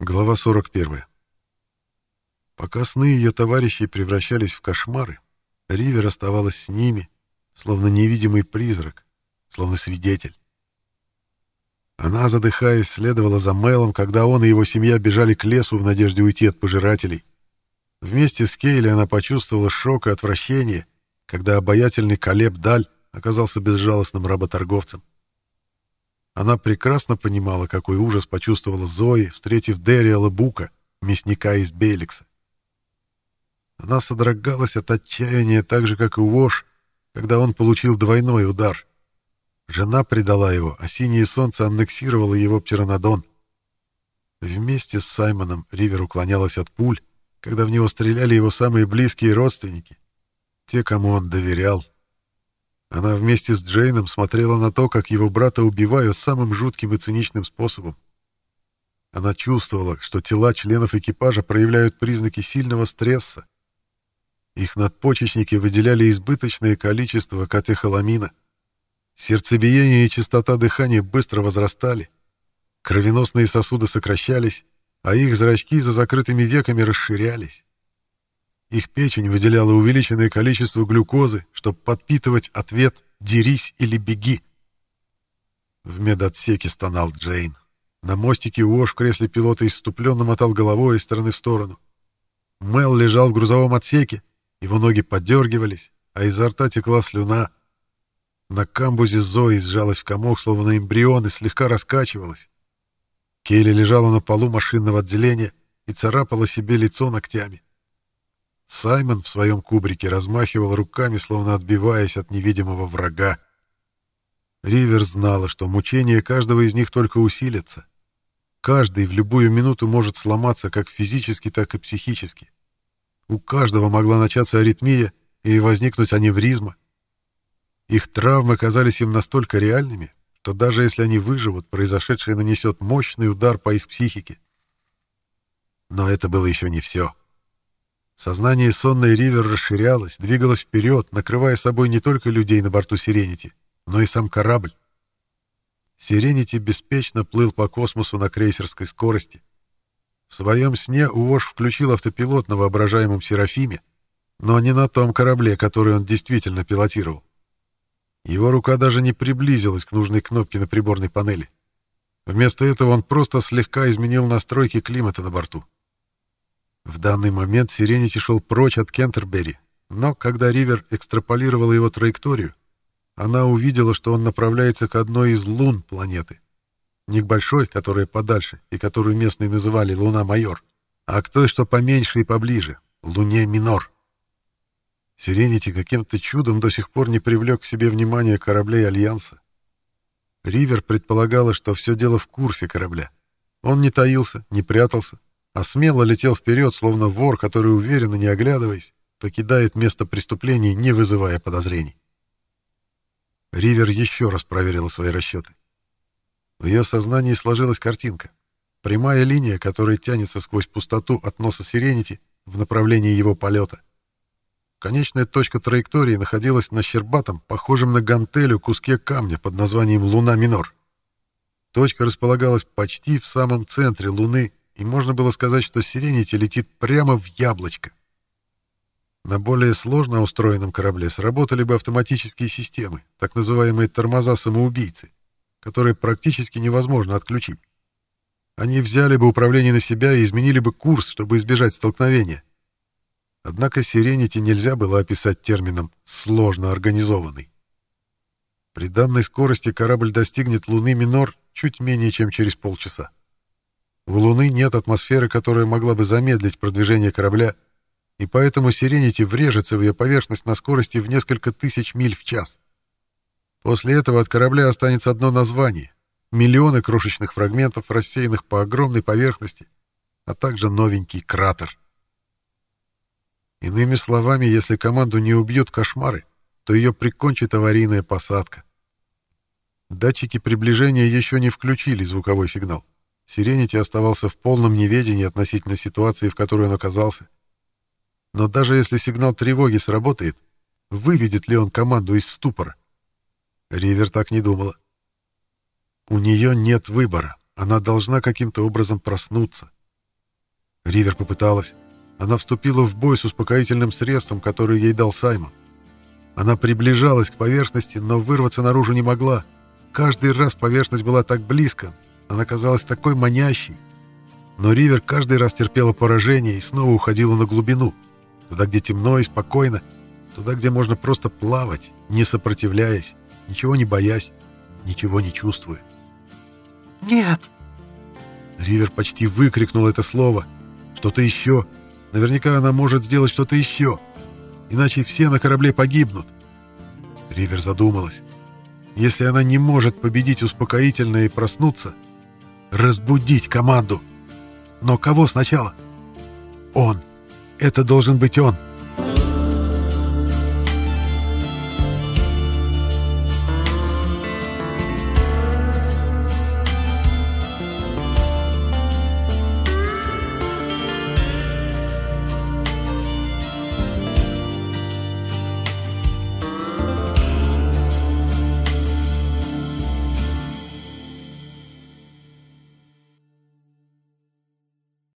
Глава 41. Пока сны ее товарищей превращались в кошмары, Ривер оставалась с ними, словно невидимый призрак, словно свидетель. Она, задыхаясь, следовала за Мелом, когда он и его семья бежали к лесу в надежде уйти от пожирателей. Вместе с Кейли она почувствовала шок и отвращение, когда обаятельный Калеб Даль оказался безжалостным работорговцем. Она прекрасно понимала, какой ужас почувствовала Зои, встретив Дэриэла Бука, мясника из Бейликса. Она содрогалась от отчаяния так же, как и Уош, когда он получил двойной удар. Жена предала его, а синее солнце аннексировало его птеранодон. Вместе с Саймоном Ривер уклонялась от пуль, когда в него стреляли его самые близкие родственники, те, кому он доверял. Она вместе с Джейном смотрела на то, как его брата убивают самым жутким и циничным способом. Она чувствовала, что тела членов экипажа проявляют признаки сильного стресса. Их надпочечники выделяли избыточное количество катехоламина. Сердцебиение и частота дыхания быстро возрастали. Кровеносные сосуды сокращались, а их зрачки за закрытыми веками расширялись. Их печень выделяла увеличенное количество глюкозы, чтобы подпитывать ответ «дерись или беги». В медотсеке стонал Джейн. На мостике Уош в кресле пилота иступленно мотал головой из стороны в сторону. Мел лежал в грузовом отсеке, его ноги подергивались, а изо рта текла слюна. На камбузе Зои сжалась в комок, словно эмбрион, и слегка раскачивалась. Кейли лежала на полу машинного отделения и царапала себе лицо ногтями. Саймон в своем кубрике размахивал руками, словно отбиваясь от невидимого врага. Ривер знала, что мучения каждого из них только усилятся. Каждый в любую минуту может сломаться как физически, так и психически. У каждого могла начаться аритмия или возникнуть аневризма. Их травмы казались им настолько реальными, что даже если они выживут, произошедшее нанесет мощный удар по их психике. Но это было еще не все. Сознание сонной Ривер расширялось, двигалось вперед, накрывая собой не только людей на борту Сиренити, но и сам корабль. Сиренити беспечно плыл по космосу на крейсерской скорости. В своем сне Уош включил автопилот на воображаемом Серафиме, но не на том корабле, который он действительно пилотировал. Его рука даже не приблизилась к нужной кнопке на приборной панели. Вместо этого он просто слегка изменил настройки климата на борту. В данный момент Сиренити шел прочь от Кентербери, но когда Ривер экстраполировала его траекторию, она увидела, что он направляется к одной из лун планеты. Не к большой, которая подальше, и которую местные называли Луна-Майор, а к той, что поменьше и поближе, Луне Минор. Сиренити каким-то чудом до сих пор не привлек к себе внимание кораблей Альянса. Ривер предполагала, что все дело в курсе корабля. Он не таился, не прятался, а смело летел вперед, словно вор, который, уверенно не оглядываясь, покидает место преступления, не вызывая подозрений. Ривер еще раз проверила свои расчеты. В ее сознании сложилась картинка. Прямая линия, которая тянется сквозь пустоту от носа Сиренити в направлении его полета. Конечная точка траектории находилась на щербатом, похожем на гантелю, куске камня под названием Луна Минор. Точка располагалась почти в самом центре Луны и можно было сказать, что Сиренити летит прямо в яблочко. На более сложно устроенном корабле сработали бы автоматические системы, так называемые тормоза-самоубийцы, которые практически невозможно отключить. Они взяли бы управление на себя и изменили бы курс, чтобы избежать столкновения. Однако Сиренити нельзя было описать термином «сложно организованный». При данной скорости корабль достигнет Луны Минор чуть менее чем через полчаса. У Луны нет атмосферы, которая могла бы замедлить продвижение корабля, и поэтому Сиренити врежется в ее поверхность на скорости в несколько тысяч миль в час. После этого от корабля останется одно название — миллионы крошечных фрагментов, рассеянных по огромной поверхности, а также новенький кратер. Иными словами, если команду не убьют кошмары, то ее прикончит аварийная посадка. Датчики приближения еще не включили звуковой сигнал. Сиренити оставался в полном неведении относительно ситуации, в которой он оказался. Но даже если сигнал тревоги сработает, выведет ли он команду из ступора? Ривер так не думала. У нее нет выбора. Она должна каким-то образом проснуться, Ривер попыталась. Она вступила в бой с успокоительным средством, которое ей дал Саймон. Она приближалась к поверхности, но вырваться наружу не могла. Каждый раз поверхность была так близко, она казалась такой манящей. Но Ривер каждый раз терпела поражение и снова уходила на глубину, туда, где темно и спокойно, туда, где можно просто плавать, не сопротивляясь, ничего не боясь, ничего не чувствуя. «Нет!» Ривер почти выкрикнул это слово. Что-то еще. Наверняка она может сделать что-то еще. Иначе все на корабле погибнут. Ривер задумалась. Если она не может победить успокоительное и проснуться, разбудить команду. Но кого сначала? Он. Это должен быть он.